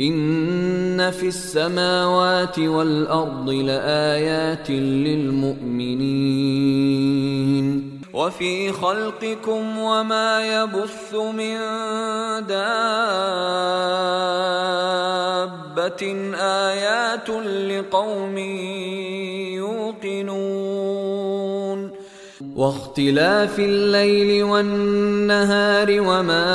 إن في السماوات والأرض لآيات للمؤمنين. وفي خلقكم وما يبث من دابة آيات لقوم يوقنون. واختلاف الليل والنهار وما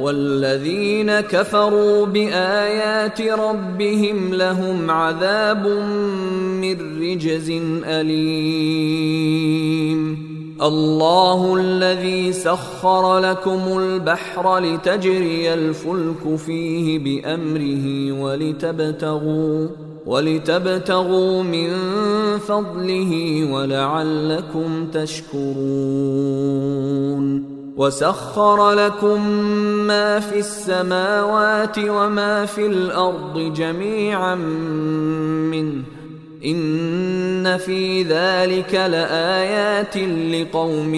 والذين كفروا بآيات ربهم لهم عذاب من رجز أليم. الله الذي سخر لكم البحر لتجري الفلك فيه بأمره ولتبتغوا ولتبتغوا من فضله ولعلكم تشكرون. وسخر لكم ما في السماوات وما في الأرض جميعا منه. إن في ذلك لآيات لقوم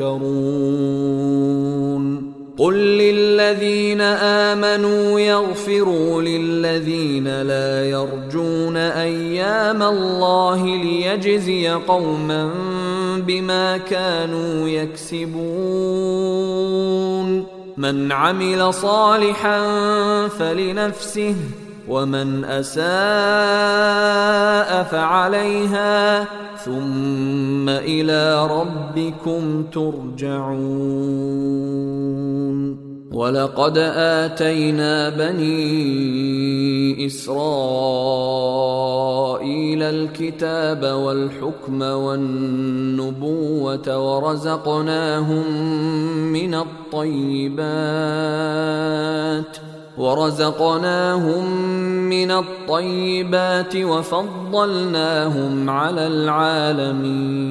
يتفكرون. قل للذين آمنوا يغفروا للذين لا يرجون أيام الله ليجزي قوما بما كانوا يكسبون. من عمل صالحا فلنفسه ومن أساء فعليها ثم إلى ربكم ترجعون. ولقد آتينا بني إسرائيل الكتاب والحكم والنبوة ورزقناهم من الطيبات ورزقناهم من الطيبات وفضلناهم على العالمين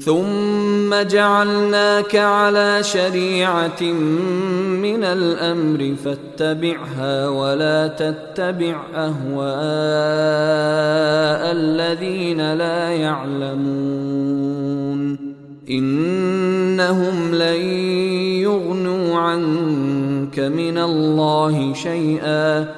ثم جعلناك على شريعة من الأمر فاتبعها ولا تتبع أهواء الذين لا يعلمون. إنهم لن يغنوا عنك من الله شيئا.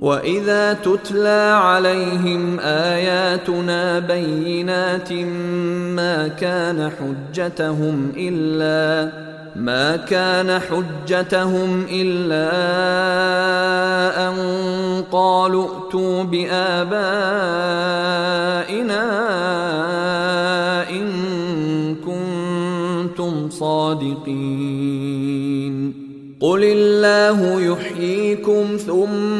واذا تتلى عليهم اياتنا بينات ما كان حجتهم الا ما كان حجتهم الا ان قالوا ائتوا بابائنا ان كنتم صادقين قل الله يحييكم ثم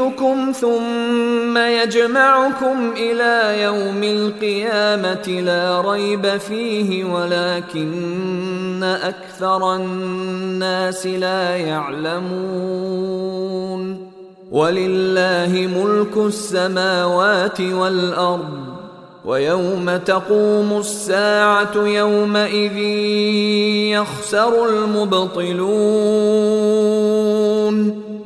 يميتكم ثم يجمعكم إلى يوم القيامة لا ريب فيه ولكن أكثر الناس لا يعلمون. ولله ملك السماوات والأرض ويوم تقوم الساعة يومئذ يخسر المبطلون.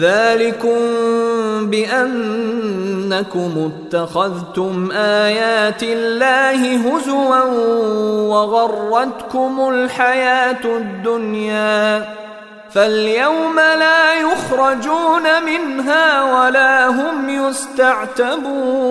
ذلكم بأنكم اتخذتم آيات الله هزوا وغرتكم الحياة الدنيا فاليوم لا يخرجون منها ولا هم يستعتبون